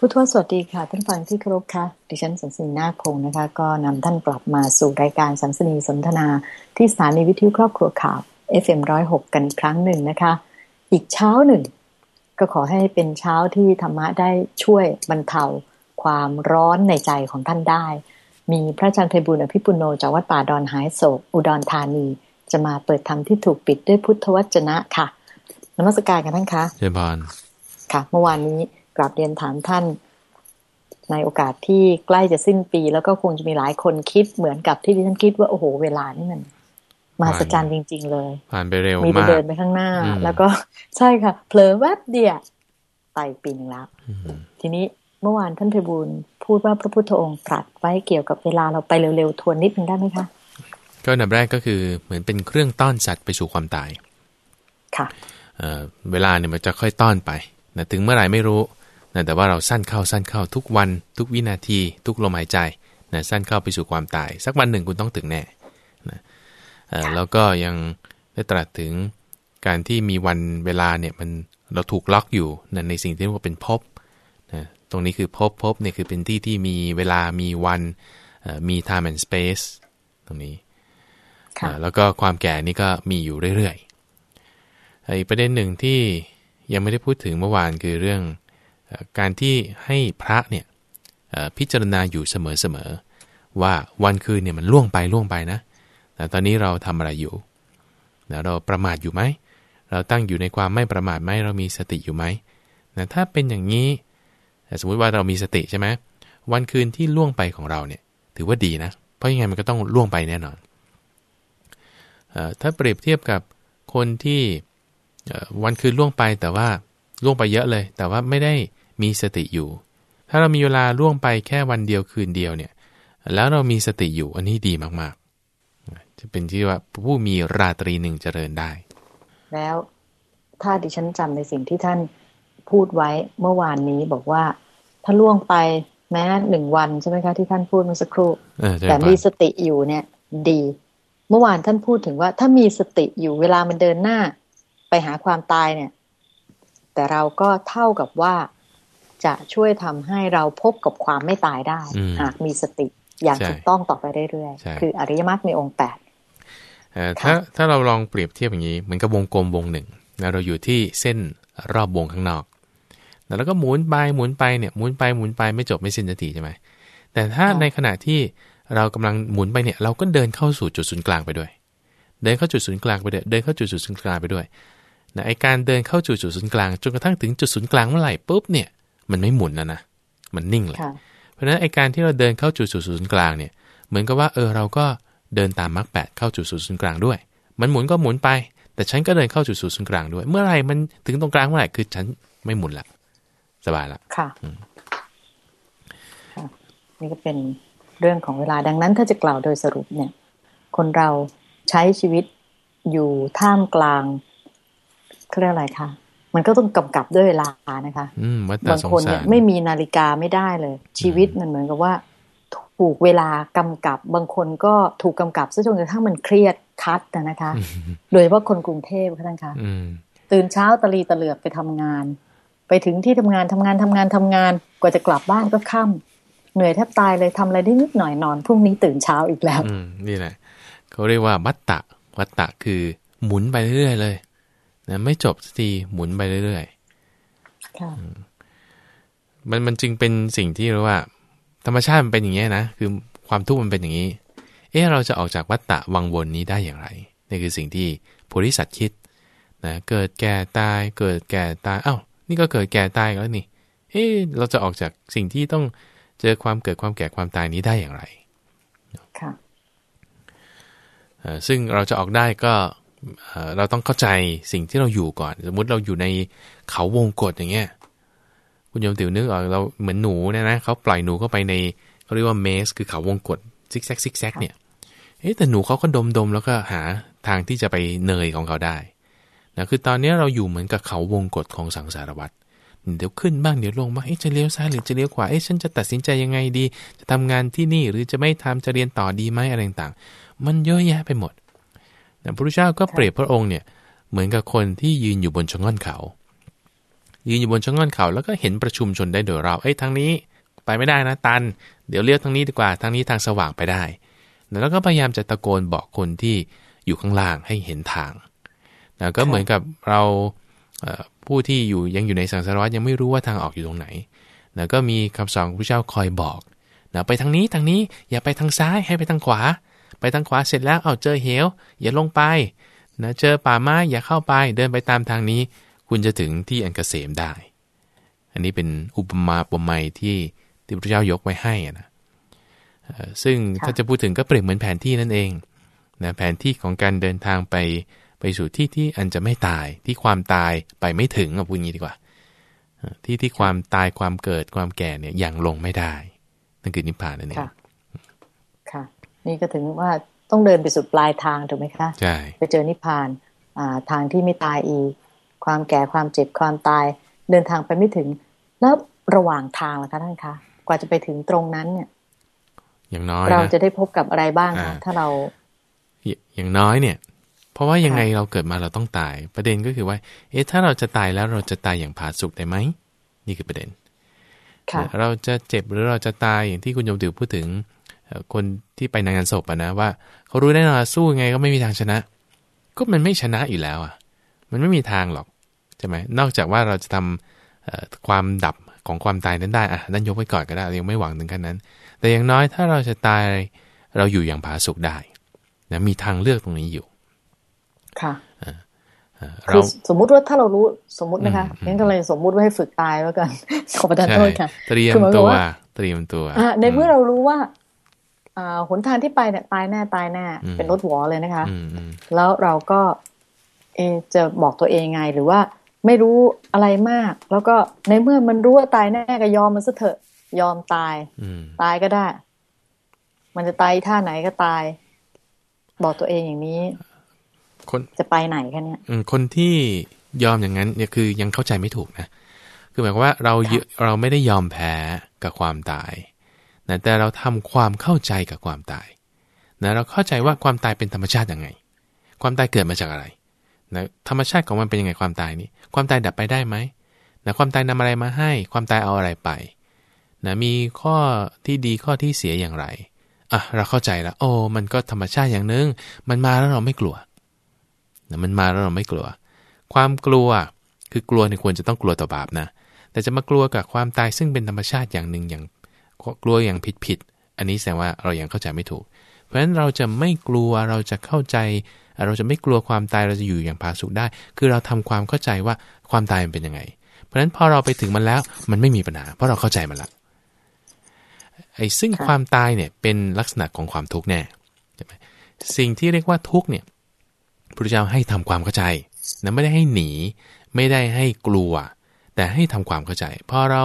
ผู้ทวสวัสดีค่ะท่านฟังที่เคารพค่ะดิฉันสันสนีนาคพงศ์นะคะ ก็นำท่านกลับมาสู่รายการสันสนีสนทนา ที่สถานีวิทยุครอบครัวข่าว FM106 กันอีกครั้งหนึ่งนะคะ อีกเช้าหนึ่ง ก็ขอให้เป็นเช้าที่ธรรมะได้ช่วยบรรเทาความร้อนในใจของท่านได้ มีพระอาจารย์ไพบุญอภิปุโนจากวัดป่าดอนหายโศกอุดรธานี จะมาเปิดธรรมที่ถูกปิดด้วยพุทธวจนะค่ะนมัสการกันท่านคะเจริญพรค่ะ เมื่อวานนี้ กราบเรียนถามท่าน ในโอกาสที่ใกล้จะสิ้นปี แล้วก็คงจะมีหลายคนคิดเหมือนกับที่ดิฉันคิดว่าโอ้โหเวลานี่มันมหัศจรรย์จริง ๆ เลย ผ่านไปเร็วมีแต่มากเดินไปข้างหน้าอืมแล้วก็ใช่ค่ะเผลอแวบเดียวไปปีหนึงแล้วอืมทีนี้เมื่อวานท่านเพบูลย์พูดว่าพระพุทธองค์ตรัสไว้เกี่ยวกับเวลาเราไปเร็วๆทวนนิดนึงได้ไหมคะก็อันดับแรกก็คือเหมือนเป็นเครื่องต้อนสัตว์ไปสู่ความตาย ค่ะเอ่อเวลาเนี่ยมันจะค่อยต้อนไปนะถึงเมื่อไหร่ไม่รู้ นะแต่ว่าเราสั้นเข้าสั้นเข้าทุกวันทุกวินาที ทุกลมหายใจนะสั้นเข้าไปสู่ความตาย สักวันหนึ่งคุณต้องถึงแน่นะเอ่อแล้วก็ยังได้ตรัสถึงการที่มีวันเวลาเนี่ยมันเราถูกล็อกอยู่นะในสิ่งที่เรียกว่าเป็นภพนะตรงนี้คือภพภพเนี่ยคือเป็นที่ที่มีเวลามีวันเอ่อมี time and space ตรงนี้ค่ะอ่าแล้วก็ความแก่นี่ก็มีอยู่เรื่อยๆอีกประเด็นหนึ่งที่ยังไม่ได้พูดถึงเมื่อวานคือเรื่องเอ่อ การที่ให้พระเนี่ยพิจารณาอยู่เสมอๆว่าวันคืนเนี่ยมันล่วงไปล่วงไปนะแต่ตอนนี้เราทำอะไรอยู่นะเราประมาทอยู่ไหม เราตั้งอยู่ในความไม่ประมาทไหมเรามีสติอยู่ไหมนะถ้าเป็นอย่างนี้สมมุติว่าเรามีสติใช่ไหมวันคืนที่ล่วงไปของเราเนี่ยถือว่าดีนะ เพราะยังไงมันก็ต้องล่วงไปแน่นอนถ้าเปรียบเทียบกับคนที่วันคืนล่วงไปแต่ว่าล่วงไปเยอะเลย แต่ว่าไม่ได้ มีสติอยู่ ถ้าเรามีเวลาล่วงไปแค่วันเดียวคืนเดียวเนี่ย แล้วเรามีสติอยู่อันนี้ดีมากๆ จะเป็นที่ว่าผู้มีราตรีหนึ่งเจริญได้ แล้วถ้าดิฉันจำในสิ่งที่ท่านพูดไว้เมื่อวานนี้บอกว่า ถ้าล่วงไปแม้หนึ่งวันใช่ไหมคะที่ท่านพูดเมื่อสักครู่เออเจริญแต่พรมีสติอยู่เนี่ย ดี เมื่อวานท่านพูดถึงว่า ถ้ามีสติอยู่เวลามันเดินหน้า ไปหาความตายเนี่ย แต่เราก็เท่ากับว่า จะช่วยทำให้เราพบกับความไม่ตายได้อืมหากมีสติอย่างใช่ถูกต้องต่อไปเรื่อยใช่ๆคืออริยมรรคในองค์แปดเอ่อถ้าถ้าเราลองเปรียบเทียบอย่างนี้เหมือนกับวงกลมวงหนึ่งนะเราอยู่ที่เส้นรอบวงข้างนอก แล้วก็หมุนไปหมุนไปเนี่ยหมุนไปหมุนไปไม่จบไม่สิ้นสักทีใช่ไหมแต่ถ้าในขณะที่เรากำลังหมุนไปเนี่ยเราก็เดินเข้าสู่จุดศูนย์กลางไปด้วย เดินเข้าจุดศูนย์กลางไปด้วยเดินเข้าจุดศูนย์กลางไปด้วยนะไอการเดินเข้าจุดศูนย์กลางจนกระทั่งถึงจุดศูนย์กลางเมื่อไหร่ปุ๊บเนี่ย มันไม่หมุนแล้วนะมันนิ่งเลยค่ะเพราะฉะนั้นไอการที่เราเดินเข้าจุดศูนย์กลางเนี่ย เหมือนกับว่าเออเราก็เดินตามมรรคแปดเข้าจุดศูนย์กลางด้วย มันหมุนก็หมุนไป แต่ฉันก็เดินเข้าจุดศูนย์กลางด้วย เมื่อไหร่มันถึงตรงกลางเมื่อไหร่คือฉันไม่หมุนละสบายละค่ะค่ะนี่ก็เป็นเรื่องของเวลาดังนั้นถ้าจะกล่าวโดยสรุปเนี่ย คนเราใช้ชีวิตอยู่ท่ามกลางเขาเรียกอะไรคะ มันก็ต้องกำกับด้วยเวลานะคะอืมวัฏฏะบางสงคนสาเนี่ยรไม่มีนาฬิกาไม่ได้เลย ชีวิตมันเหมือนกับว่า ถูกเวลากำกับบางคนก็ถูกกำกับซะจนกระทั่งมันเครียดคัดนะนะคะ โดยเฉพาะคนกรุงเทพค่ะท่านคะอืมตื่นเช้าตะลีตะเหลือกไปทำงาน ไปถึงที่ทำงานทำงานทำงานทำงานกว่าจะกลับบ้านก็ค่ำเหนื่อยแทบตายเลยทำอะไรได้นิดหน่อยนอนพรุ่งนี้ตื่นเช้าอีกแล้วอืมนี่แหละเขาเรียกว่าวัฏฏะวัฏฏะคือหมุนไปเรื่อยๆเลย นะไม่จบสักทีหมุนไปเรื่อยๆค่ะมันมันจึงเป็นสิ่งที่เรียกว่า ธรรมชาติมันเป็นอย่างนี้ยนะ คือความทุกข์มันเป็นอย่างนี้ เอ๊ะเราจะออกจากวัฏฏะวังวนนี้ได้อย่างไรนี่คือสิ่งที่โพธิสัตว์คิดนะเกิดแก่ตาย เกิดแก่ตายอ้าวนี่ก็เกิดแก่ตายแล้วนี่ เอ๊ะเราจะออกจากสิ่งที่ต้องเจอความเกิดความแก่ความตายนี้ได้อย่างไรค่ะเอ่อซึ่งเราจะออกได้ก็ เราต้องเข้าใจสิ่งที่เราอยู่ก่อน สมมุติเราอยู่ในเขาวงกฏอย่างเงี้ยคุณโยมติ๋วนึกออกเราเหมือนหนูเนี่ยนะเขาปล่อยหนูเข้าไปในเขาเรียกว่าเมสคือเขาวงกฏซิกแซกซิกแซกเนี่ยเอ๊ะแต่หนูเขาก็ดมดมแล้วก็หาทางที่จะไปเนยของเขาได้นะคือตอนนี้เราอยู่เหมือนกับเขาวงกฏของสังสารวัฏเดี๋ยวขึ้นบ้างเดี๋ยวลงบ้างเอ๊ะจะเลี้ยวซ้ายหรือจะเลี้ยวขวาเอ๊ะฉันจะตัดสินใจยังไงดี จะทำงานที่นี่หรือจะไม่ทำจะเรียนต่อดีไหมอะไรต่างๆมันเยอะแยะไปหมด พระพุทธเจ้าก็เปรียบพระองค์เนี่ยเหมือนกับคนที่ยืนอยู่บนชะง่อนเขา ยืนอยู่บนช่องง่อนเขา แล้วก็เห็นประชุมชนได้โดยเราเอ้ยทางนี้ไปไม่ได้นะตัน เดี๋ยวเลี้ยวทางนี้ดีกว่าทางนี้ทางสว่างไปได้แล้วก็พยายามจะตะโกนบอกคนที่อยู่ข้างล่างให้เห็นทางนะก็เหมือนกับเราผู้ที่อยู่ยังอยู่ในสังสารวัฏยังไม่รู้ว่าทางออกอยู่ตรงไหนนะก็มีคำสอนพระเจ้าคอยบอกนะไปทางนี้ทางนี้อย่าไปทางซ้ายให้ไปทางขวา ไปทางขวาเสร็จแล้วเอาเจอเหว อย่าลงไปนะเจอป่าไม้อย่าเข้าไปเดินไปตามทางนี้ คุณจะถึงที่อันกเกษมได้ อันนี้เป็นอุปมาอุปไมยที่ที่พระเจ้ายกไว้ให้นะซึ่งถ้าจะพูดถึงก็เปรียบเหมือนแผนที่นั่นเองนะแผนที่ของการเดินทางไปไปสู่ที่ที่อันจะไม่ตายที่ความตายไปไม่ถึงเอาพูดงี้ดีกว่า ที่ที่ความตายความเกิดความแก่เนี่ยยังลงไม่ได้นั่นคือนิพพานนั่นเองค่ะ นี่ก็ถึงว่าต้องเดินไปสุดปลายทางถูกไหมคะใช่ไปเจอนิพพานอ่าทางที่ไม่ตายอีก ความแก่ความเจ็บความตาย เดินทางไปไม่ถึง แล้วระหว่างทางล่ะคะท่านคะกว่าจะไปถึงตรงนั้นเนี่ย อย่างน้อยเราจะได้พบกับอะไรบ้างคะถ้าเรา อย่างน้อยเนี่ย เพราะว่ายังไงเราเกิดมาเราต้องตาย ประเด็นก็คือว่า เอ๊ะถ้าเราจะตายแล้วเราจะตายอย่างผาสุกได้ไหมนี่คือประเด็นเราจะเจ็บหรือเราจะตายอย่างที่คุณโยมติวพูดถึง คนที่ไปในงานศพอะนะว่าเขารู้แน่นอนสู้ไงก็ไม่มีทางชนะ ก็มันไม่ชนะอยู่แล้วอะ มันไม่มีทางหรอกใช่ไหมนอกจากว่าเราจะทำความดับของความตายนั้นได้อะนั่นยกไว้ก่อนก็ได้ยังไม่หวังถึงขั้นนั้น แต่อย่างน้อยถ้าเราจะตายเราอยู่อย่างผาสุกได้นะมีทางเลือกตรงนี้อยู่ ค่ะเราสมมุติว่าถ้าเรารู้สมมุตินะคะงั้นก็เลยสมมุติว่าให้ฝึกตายแล้วกันขอประทานโทษค่ะเตรียมตัวเตรียมตัวในเมื่อเรารู้ว่า หนทางที่ไปเนี่ยตายแน่ตายแน่เป็นรถหัวเลยนะคะ แล้วเราก็เอจะบอกตัวเองไงหรือว่าไม่รู้อะไรมาก แล้วก็ในเมื่อมันรู้ว่าตายแน่ก็ยอมมันซะเถอะ ยอมตายตายก็ได้ มันจะตายท่าไหนก็ตาย บอกตัวเองอย่างนี้คนจะไปไหนคะเนี่ยคนที่ยอมอย่างนั้นเนี่ยคือยังเข้าใจไม่ถูกนะ คือหมายความว่าเราเราไม่ได้ยอมแพ้กับความตาย นะแต่เราทำความเข้าใจกับความตายนะเราเข้าใจว่าความตายเป็นธรรมชาติยังไง ความตายเกิดมาจากอะไรนะธรรมชาติของมันเป็นยังไงความตายนี้ ความตายดับไปได้ไหมนะความตายนำอะไรมาให้ ความตายเอาอะไรไปนะมีข้อที่ดีข้อที่เสียอย่างไรอะเราเข้าใจแล้วโอ้มันก็ธรรมชาติอย่างนึง มันมาแล้วเราไม่กลัวนะมันมาแล้วเราไม่กลัว ความกลัวคือกลัวเนี่ยควรจะต้องกลัวต่อบาปนะ แต่จะมากลัวกับความตายซึ่งเป็นธรรมชาติอย่างหนึ่งอย่าง กลัวอย่างผิดผิดอันนี้แสดงว่าเรายังเข้าใจไม่ถูก เพราะฉะนั้นเราจะไม่กลัวเราจะเข้าใจ เราจะไม่กลัวความตายเราจะอยู่อย่างผาสุกได้ คือเราทำความเข้าใจว่าความตายมันเป็นยังไง เพราะฉะนั้นพอเราไปถึงมันแล้วมันไม่มีปัญหา เพราะเราเข้าใจมันละไอ้ซึ่งความตายเนี่ยเป็นลักษณะของความทุกข์แน่ใช่ไหมสิ่งที่เรียกว่าทุกข์เนี่ยพระเจ้าให้ทำความเข้าใจนะไม่ได้ให้หนี ไม่ได้ให้กลัว แต่ให้ทำความเข้าใจพอเรา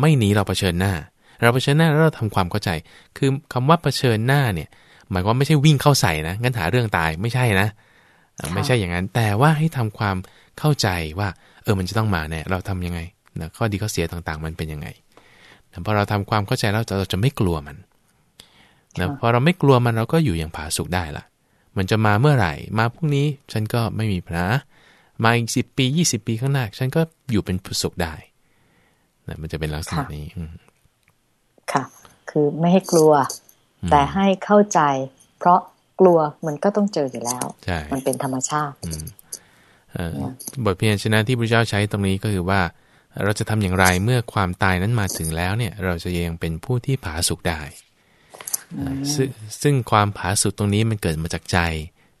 ไม่หนีเราเผชิญหน้า เราเผชิญหน้าแล้วเราทำความเข้าใจ คือคำว่าเผชิญหน้าเนี่ยหมายว่าไม่ใช่วิ่งเข้าใส่นะงั้นหาเรื่องตายไม่ใช่นะ ไม่ใช่อย่างนั้น แต่ว่าให้ทำความเข้าใจว่า เออมันจะต้องมาเนี่ยเราทํำยังไงนะข้อดีข้อเสียต่างๆ มันเป็นยังไงพอเราทำความเข้าใจแล้วเราจะไม่กลัวมันนะพอเราไม่กลัวมันเราก็อยู่อย่างผาสุกได้ละมันจะมาเมื่อไหร่ มาพรุ่งนี้ฉันก็ไม่มีปัญหามาอีกสิบปียี่สิบปีข้างหน้า ฉันก็อยู่เป็นสุขได้นะมันจะเป็นลักษณะนี้ ค่ะ คือไม่ให้กลัว แต่ให้เข้าใจ เพราะกลัวมันก็ต้องเจออยู่แล้ว มันเป็นธรรมชาติบทเพียรชนะที่พระเจ้าใช้ตรงนี้ก็คือว่า เราจะทำอย่างไรเมื่อความตายนั้นมาถึงแล้วเนี่ย เราจะยังเป็นผู้ที่ผาสุกได้ซึ่งความผาสุกตรงนี้มันเกิดมาจากใจ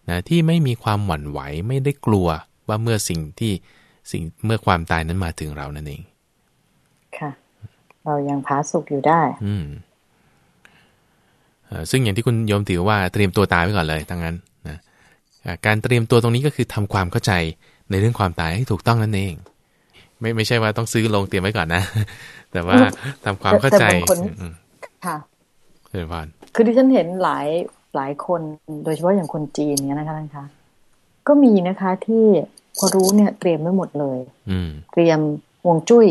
นะที่ไม่มีความหวั่นไหวไม่ได้กลัวว่าเมื่อสิ่งที่สิ่งเมื่อความตายนั้นมาถึงเรานั่นเองค่ะ เรายังพาสุกอยู่ได้ อืมซึ่งอย่างที่คุณโยมติวว่าเตรียมตัวตายไว้ก่อนเลยทั้งนั้นนะการเตรียมตัวตรงนี้ก็คือทำความเข้าใจในเรื่องความตายให้ถูกต้องนั่นเอง ไม่ไม่ใช่ว่าต้องซื้อลงเตรียมไว้ก่อนนะ แต่ว่าทำความเข้าใจค่ะเชิญพานคือที่ฉันเห็นหลายหลายคนโดยเฉพาะอย่างคนจีนเนี่ยนะคะท่านคะก็มีนะคะที่พอรู้เนี่ยเตรียมไว้หมดเลย อืเตรียมวงจุ้ย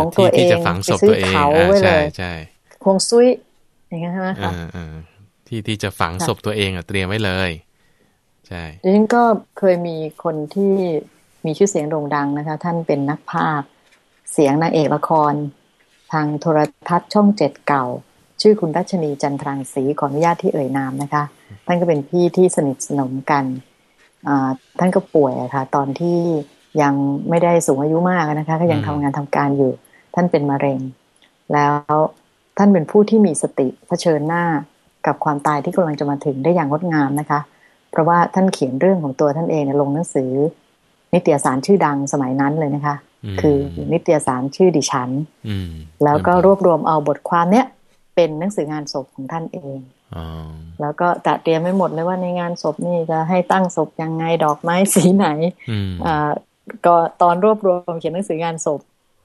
ของตัวเองไปซื้อเขาไว้เลยใช่คงซุยอย่างงี้ใช่ไหมคะที่ที่จะฝังศพตัวเองอะเตรียมไว้เลยใช่ดิฉันก็เคยมีคนที่มีชื่อเสียงโด่งดังนะคะ ท่านเป็นนักพากย์เสียงนางเอกละคร ทางโทรทัศน์ช่องเจ็ดเก่า ชื่อคุณรัชนีจันทรังสีขออนุญาตที่เอ่ยนามนะคะ ท่านก็เป็นพี่ที่สนิทสนมกันท่านก็ป่วยะคะ่ะ ตอนที่ ยังไม่ได้สูงอายุมากนะคะ ก็ยังทำงานทำการอยู่ ท่านเป็นมะเร็ง แล้วท่านเป็นผู้ที่มีสติเผชิญหน้ากับความตายที่กำลังจะมาถึงได้อย่างงดงามนะคะ เพราะว่าท่านเขียนเรื่องของตัวท่านเองลงหนังสือ นิตยสารชื่อดังสมัยนั้นเลยนะคะ คือนิตยสารชื่อดิฉันแล้วก็รวบรวมเอาบทความเนี้ยเป็นหนังสืองานศพของท่านเองแล้วก็จัดเตรียมไม่หมดเลยว่าในงานศพนี่จะให้ตั้งศพยังไงดอกไม้สีไหนอ่า ก็ตอนรวบรวมเขียนหนังสืองานศพ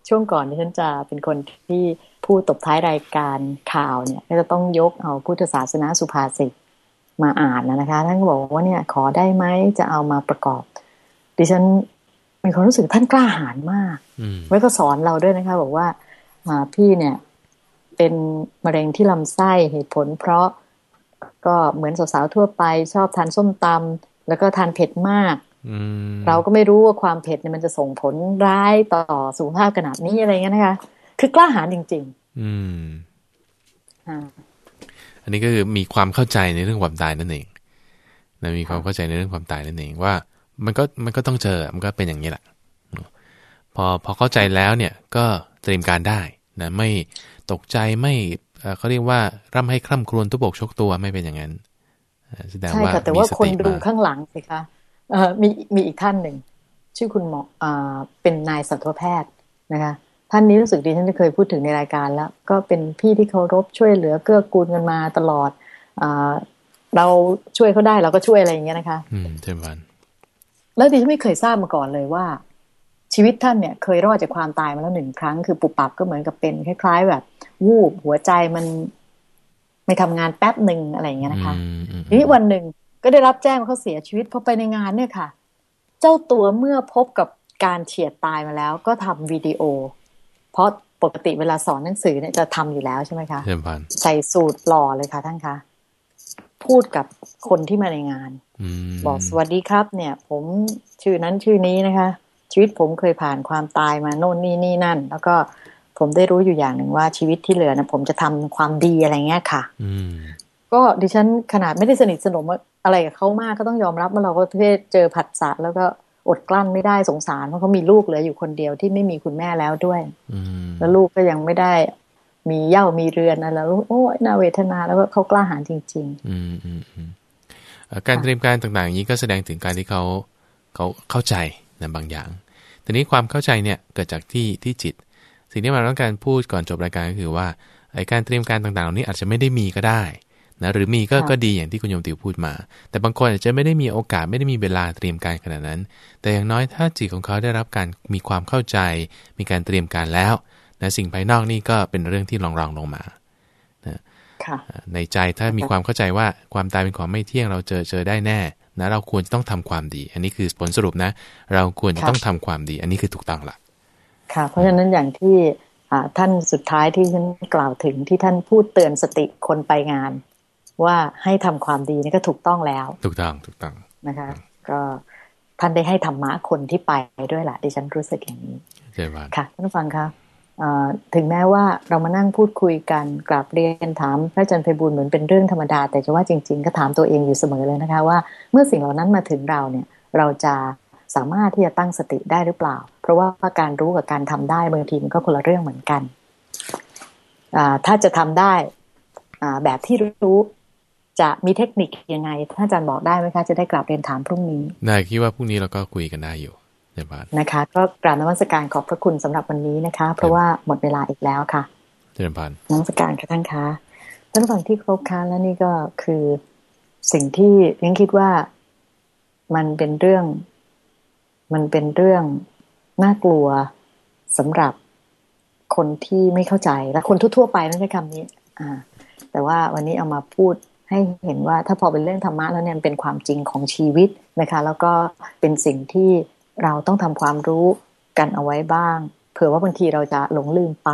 ช่วงก่อนที่ฉันจะเป็นคนที่ผู้ตบท้ายรายการข่าวเนี่ย ก็จะต้องยกเอาพุทธศาสนาสุภาษิตมาอ่านนะคะท่านก็บอกว่าเนี่ยขอได้ไหมจะเอามาประกอบ ดิฉันมีความรู้สึกท่านกล้าหาญมากไว้ก็สอนเราด้วยนะคะ บอกว่าพี่เนี่ย เป็นมะเร็งที่ลำไส้เหตุผล เพราะก็เหมือนสาวๆทั่วไปชอบทานส้มตำแล้วก็ทานเผ็ดมาก เราก็ไม่รู้ว่าความเผ็ดเนี่ยมันจะส่งผลร้ายต่อสุขภาพขนาดนี้อะไรเงี้ยนะคะ คือกล้าหาญจริง ๆ อืมอันนี้ก็คือมีความเข้าใจในเรื่องความตายนั่นเองนะมีความเข้าใจในเรื่องความตายนั่นเองว่า มันก็มันก็ต้องเจอมันก็เป็นอย่างนี้แหละพอพอเข้าใจแล้วเนี่ยก็เตรียมการได้นะไม่ตกใจไม่เขาเรียกว่าร่ำให้คร่ำครวญทุบกชกตัวไม่เป็นอย่างนั้นแสดงว่าแต่ว่าคนดูข้างหลังสิคะ มีมีอีกท่านหนึ่ง ชื่อคุณหมอเป็นนายสัตวแพทย์นะคะ ท่านนี้รู้สึกดีฉันจะเคยพูดถึงในรายการแล้ว ก็เป็นพี่ที่เคารพช่วยเหลือเกื้อกูลกันมาตลอดอเราช่วยเขาได้เราก็ช่วยอะไรอย่างเงี้ยนะคะ อืมเช่นกันแล้วดิฉันไม่เคยทราบมาก่อนเลยว่า ชีวิตท่านเนี่ย เคยรอดจากความตายมาแล้วหนึ่งครั้ง คือปุบปับก็เหมือนกับเป็นคล้าย ๆ แบบ วูบหัวใจมันไม่ทำงานแป๊บหนึ่งอะไรอย่างเงี้ยนะคะทีนี้วันหนึ่ง ก็ได้รับแจ้งว่าเขาเสียชีวิตพอไปในงานเนี่ยค่ะ เจ้าตัวเมื่อพบกับการเฉียดตายมาแล้ว ก็ทำวิดีโอ เพราะปกติเวลาสอนหนังสือเนี่ยจะทำอยู่แล้วใช่ไหมคะใส่สูตรหล่อเลยค่ะท่านคะพูดกับคนที่มาในงานบอกสวัสดีครับ เนี่ย ผมชื่อนั้นชื่อนี้นะคะ ชีวิตผมเคยผ่านความตายมาโน่นนี่นี่นั่น แล้วก็ผมได้รู้อยู่อย่างหนึ่งว่าชีวิตที่เหลือนะผมจะทำความดีอะไรเงี้ยค่ะก็ดิฉันขนาดไม่ได้สนิทสนม อะไรกับเขามากก็ต้องยอมรับว่าเราก็เจอผัดสะแล้วก็อดกลั้นไม่ได้สงสารเพราะเขามีลูกเหลืออยู่คนเดียวที่ไม่มีคุณแม่แล้วด้วยแล้วลูกก็ยังไม่ได้มีเย่ามีเรือนอะไรแล้วโอ้ยน่าเวทนาแล้วก็เขากล้าหาญจริง ๆ อืมอืมการเตรียมการต่างๆอย่างนี้ก็แสดงถึงการที่เขาเขาเข้าใจนะบางอย่าง ทีนี้ความเข้าใจเนี่ยเกิดจากที่ที่จิต สิ่งที่มาต้องการพูดก่อนจบรายการก็คือว่าไอ้การเตรียมการต่างๆเหล่านี้อาจจะไม่ได้มีก็ได้ นะหรือมีก็ก็ดีอย่างที่คุณโยมติวพูดมา แต่บางคนอาจจะไม่ได้มีโอกาสไม่ได้มีเวลาเตรียมการขนาดนั้น แต่อย่างน้อยถ้าจิตของเขาได้รับการมีความเข้าใจ มีการเตรียมการแล้วนะสิ่งภายนอกนี่ก็เป็นเรื่องที่รองรองลงมานะในใจถ้ามีความเข้าใจว่าความตายเป็นของไม่เที่ยงเราเจอเจอได้แน่นะเราควรจะต้องทำความดี อันนี้คือผลสรุปนะ เราควรจะต้องทำความดี อันนี้คือถูกต้องละค่ะ เพราะฉะนั้นอย่างที่ท่านสุดท้ายที่ฉันกล่าวถึงที่ท่านพูดเตือนสติคนไปงาน ว่าให้ทำความดีนี่ก็ถูกต้องแล้ว ถูกต้องถูกต้องนะคะ ก็ท่านได้ให้ธรรมะคนที่ไปด้วยแหละดิฉันรู้สึกอย่างนี้ใช่ไหมค่ะท่านผู้ฟังคะถึงแม้ว่าเรามานั่งพูดคุยกันกราบเรียนถามพระอาจารย์ไพบุญเหมือนเป็นเรื่องธรรมดา แต่จะว่าจริง ๆ ก็ถามตัวเองอยู่เสมอเลยนะคะว่าเมื่อสิ่งเหล่านั้นมาถึงเราเนี่ยเราจะสามารถที่จะตั้งสติได้หรือเปล่า เพราะว่าการรู้กับการทำได้บางทีมันก็คนละเรื่องเหมือนกันถ้าจะทำได้แบบที่รู้ จะมีเทคนิคยังไงท่านอาจารย์บอกได้ไหมคะจะได้กลับเรียนถามพรุ่งนี้ได้คิดว่าพรุ่งนี้เราก็คุยกันได้อยู่ในบ้านนะคะ ก็กราบนมัสการขอบพระคุณสำหรับวันนี้นะคะ เพราะว่าหมดเวลาอีกแล้วค่ะเจริญพานนมัสการค่ะท่านคะท่านฟังที่ครบค่ะและนี่ก็คือสิ่งที่ยังคิดว่ามันเป็นเรื่อง มันเป็นเรื่องน่ากลัวสำหรับคนที่ไม่เข้าใจและคนทั่วๆไปนั่นใช้คำนี้ อ่า แต่ว่าวันนี้เอามาพูด ให้เห็นว่าถ้าพอเป็นเรื่องธรรมะแล้วเนี่ยเป็นความจริงของชีวิตนะคะ แล้วก็เป็นสิ่งที่เราต้องทำความรู้กันเอาไว้บ้าง เผื่อว่าบางทีเราจะหลงลืมไป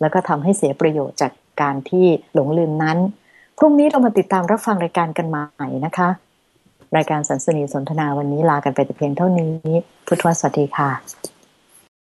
แล้วก็ทำให้เสียประโยชน์จากการที่หลงลืมนั้น พรุ่งนี้เรามาติดตามรับฟังรายการกันใหม่นะคะ รายการสันสนีสนทนาวันนี้ลากันไปแต่เพียงเท่านี้ พุทธวสวัสดีค่ะ